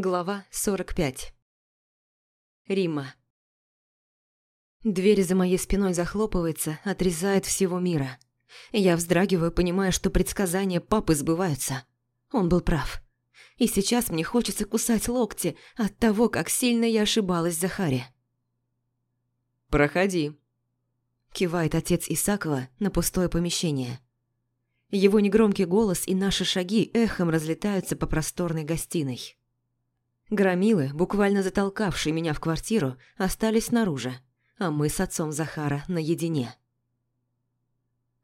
Глава 45 Рима Дверь за моей спиной захлопывается, отрезает всего мира. Я вздрагиваю, понимая, что предсказания папы сбываются. Он был прав. И сейчас мне хочется кусать локти от того, как сильно я ошибалась Захаре. «Проходи», – кивает отец Исакова на пустое помещение. Его негромкий голос и наши шаги эхом разлетаются по просторной гостиной. Громилы, буквально затолкавшие меня в квартиру, остались снаружи, а мы с отцом Захара наедине.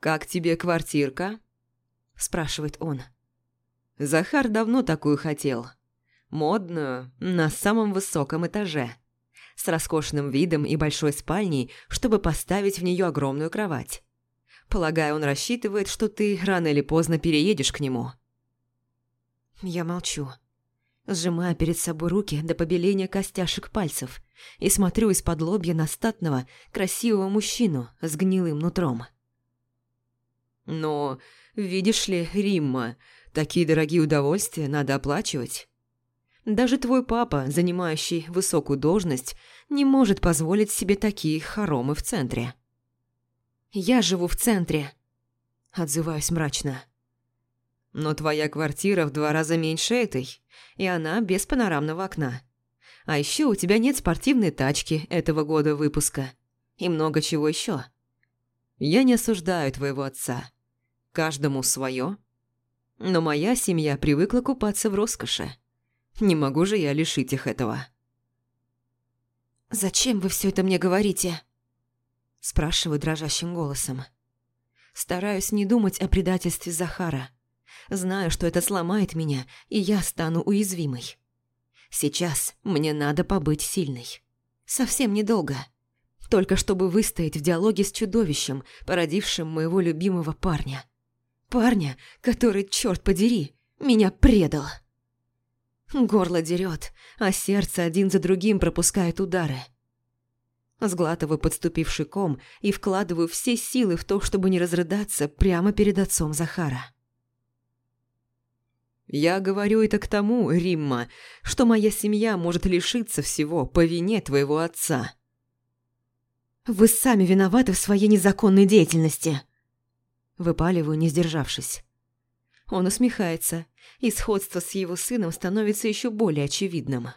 «Как тебе квартирка?» – спрашивает он. Захар давно такую хотел. Модную, на самом высоком этаже. С роскошным видом и большой спальней, чтобы поставить в нее огромную кровать. Полагаю, он рассчитывает, что ты рано или поздно переедешь к нему. Я молчу. Сжимая перед собой руки до побеления костяшек пальцев и смотрю из-под лобья на статного, красивого мужчину с гнилым нутром. «Но, видишь ли, Римма, Такие дорогие удовольствия надо оплачивать. Даже твой папа, занимающий высокую должность, не может позволить себе такие хоромы в центре. «Я живу в центре», – отзываюсь мрачно. «Но твоя квартира в два раза меньше этой, и она без панорамного окна. А еще у тебя нет спортивной тачки этого года выпуска. И много чего еще. Я не осуждаю твоего отца. Каждому свое, но моя семья привыкла купаться в роскоши. Не могу же я лишить их этого. «Зачем вы все это мне говорите?» Спрашиваю дрожащим голосом. Стараюсь не думать о предательстве Захара. Знаю, что это сломает меня, и я стану уязвимой. Сейчас мне надо побыть сильной. Совсем недолго. Только чтобы выстоять в диалоге с чудовищем, породившим моего любимого парня. Парня, который, черт подери, меня предал. Горло дерет, а сердце один за другим пропускает удары. Сглатываю подступивший ком и вкладываю все силы в то, чтобы не разрыдаться прямо перед отцом Захара. «Я говорю это к тому, Римма, что моя семья может лишиться всего по вине твоего отца». «Вы сами виноваты в своей незаконной деятельности», Выпаливаю, не сдержавшись. Он усмехается, и сходство с его сыном становится еще более очевидным.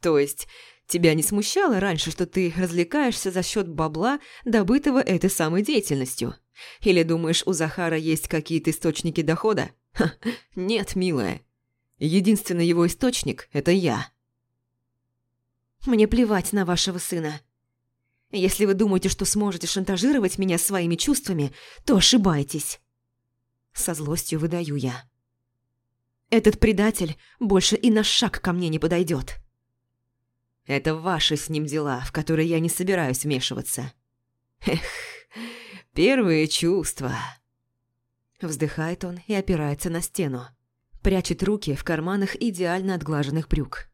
«То есть тебя не смущало раньше, что ты развлекаешься за счет бабла, добытого этой самой деятельностью? Или думаешь, у Захара есть какие-то источники дохода? Ха, нет, милая. Единственный его источник – это я». «Мне плевать на вашего сына. Если вы думаете, что сможете шантажировать меня своими чувствами, то ошибаетесь. Со злостью выдаю я. Этот предатель больше и на шаг ко мне не подойдет. Это ваши с ним дела, в которые я не собираюсь вмешиваться. Эх, первые чувства. Вздыхает он и опирается на стену. Прячет руки в карманах идеально отглаженных брюк.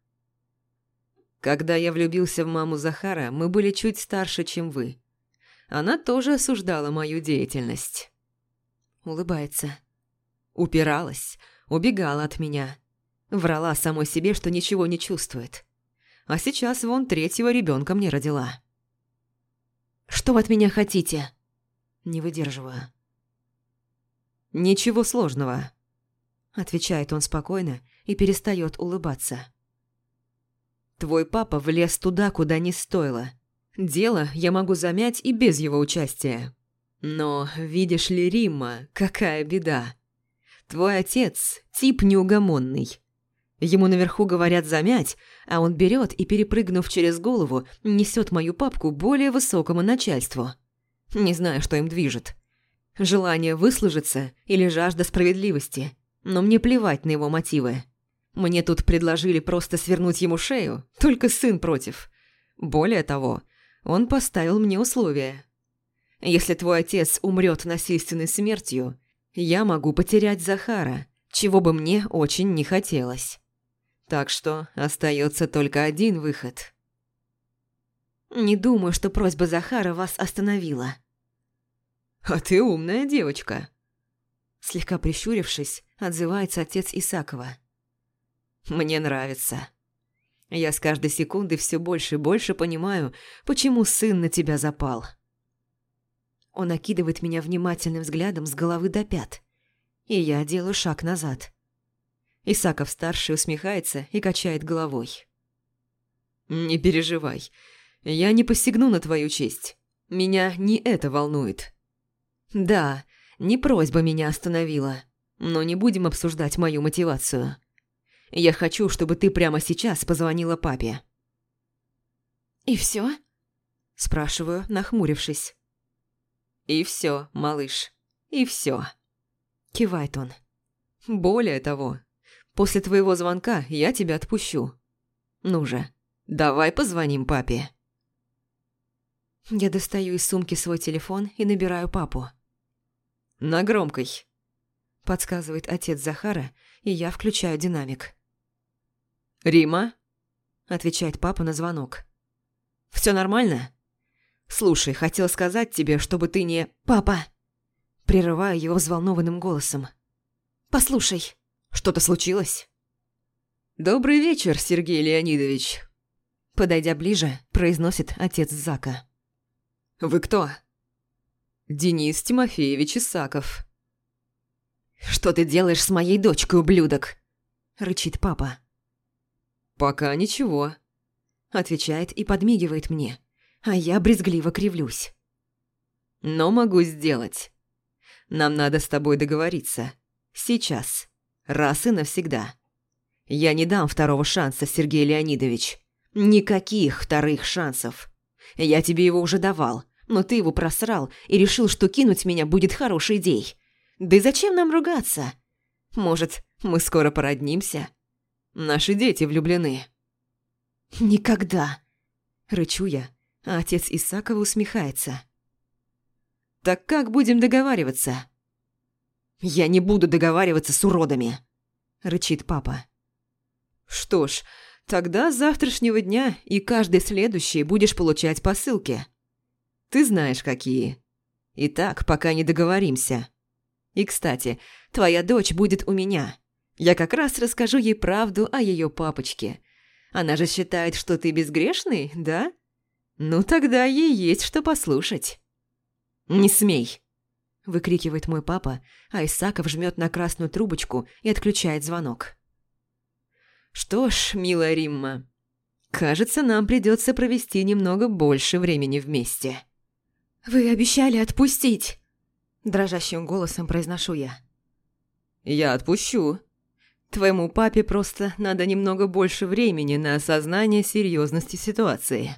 Когда я влюбился в маму Захара, мы были чуть старше, чем вы. Она тоже осуждала мою деятельность. Улыбается. Упиралась, убегала от меня. Врала самой себе, что ничего не чувствует. А сейчас вон третьего ребенка мне родила. «Что вы от меня хотите?» Не выдерживаю. «Ничего сложного», – отвечает он спокойно и перестает улыбаться. Твой папа влез туда, куда не стоило. Дело я могу замять и без его участия. Но, видишь ли, Римма, какая беда. Твой отец – тип неугомонный. Ему наверху говорят замять, а он берет и, перепрыгнув через голову, несет мою папку более высокому начальству. Не знаю, что им движет. Желание выслужиться или жажда справедливости, но мне плевать на его мотивы. Мне тут предложили просто свернуть ему шею, только сын против. Более того, он поставил мне условия. Если твой отец умрет насильственной смертью, я могу потерять Захара, чего бы мне очень не хотелось. Так что остается только один выход. Не думаю, что просьба Захара вас остановила. А ты умная девочка. Слегка прищурившись, отзывается отец Исакова. Мне нравится. Я с каждой секунды все больше и больше понимаю, почему сын на тебя запал. Он окидывает меня внимательным взглядом с головы до пят, и я делаю шаг назад. Исаков-старший усмехается и качает головой. «Не переживай, я не посягну на твою честь. Меня не это волнует». «Да, не просьба меня остановила, но не будем обсуждать мою мотивацию. Я хочу, чтобы ты прямо сейчас позвонила папе». «И все? спрашиваю, нахмурившись. «И все, малыш, и все. кивает он. «Более того, после твоего звонка я тебя отпущу. Ну же, давай позвоним папе». Я достаю из сумки свой телефон и набираю папу. «На громкой», – подсказывает отец Захара, и я включаю динамик. «Рима?» – отвечает папа на звонок. «Все нормально?» «Слушай, хотел сказать тебе, чтобы ты не...» «Папа!» Прерываю его взволнованным голосом. «Послушай, что-то случилось?» «Добрый вечер, Сергей Леонидович!» Подойдя ближе, произносит отец Зака. «Вы кто?» «Денис Тимофеевич Исаков». «Что ты делаешь с моей дочкой, ублюдок?» Рычит папа. «Пока ничего», – отвечает и подмигивает мне, а я брезгливо кривлюсь. «Но могу сделать. Нам надо с тобой договориться. Сейчас. Раз и навсегда. Я не дам второго шанса, Сергей Леонидович. Никаких вторых шансов. Я тебе его уже давал, но ты его просрал и решил, что кинуть меня будет хорошей идеей. Да и зачем нам ругаться? Может, мы скоро породнимся?» Наши дети влюблены». «Никогда!» – рычу я, а отец Исакова усмехается. «Так как будем договариваться?» «Я не буду договариваться с уродами!» – рычит папа. «Что ж, тогда с завтрашнего дня и каждый следующий будешь получать посылки. Ты знаешь, какие. Итак, пока не договоримся. И, кстати, твоя дочь будет у меня. Я как раз расскажу ей правду о ее папочке. Она же считает, что ты безгрешный, да? Ну тогда ей есть что послушать. «Не смей!» – выкрикивает мой папа, а Исаков жмет на красную трубочку и отключает звонок. «Что ж, милая Римма, кажется, нам придется провести немного больше времени вместе». «Вы обещали отпустить!» – дрожащим голосом произношу я. «Я отпущу», Твоему папе просто надо немного больше времени на осознание серьезности ситуации.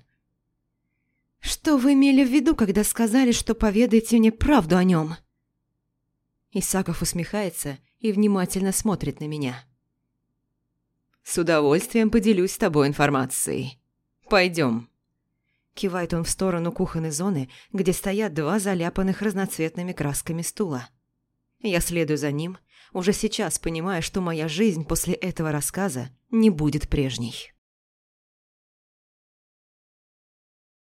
Что вы имели в виду, когда сказали, что поведаете мне правду о нем? Исаков усмехается и внимательно смотрит на меня. С удовольствием поделюсь с тобой информацией. Пойдем. Кивает он в сторону кухонной зоны, где стоят два заляпанных разноцветными красками стула. Я следую за ним, уже сейчас понимая, что моя жизнь после этого рассказа не будет прежней.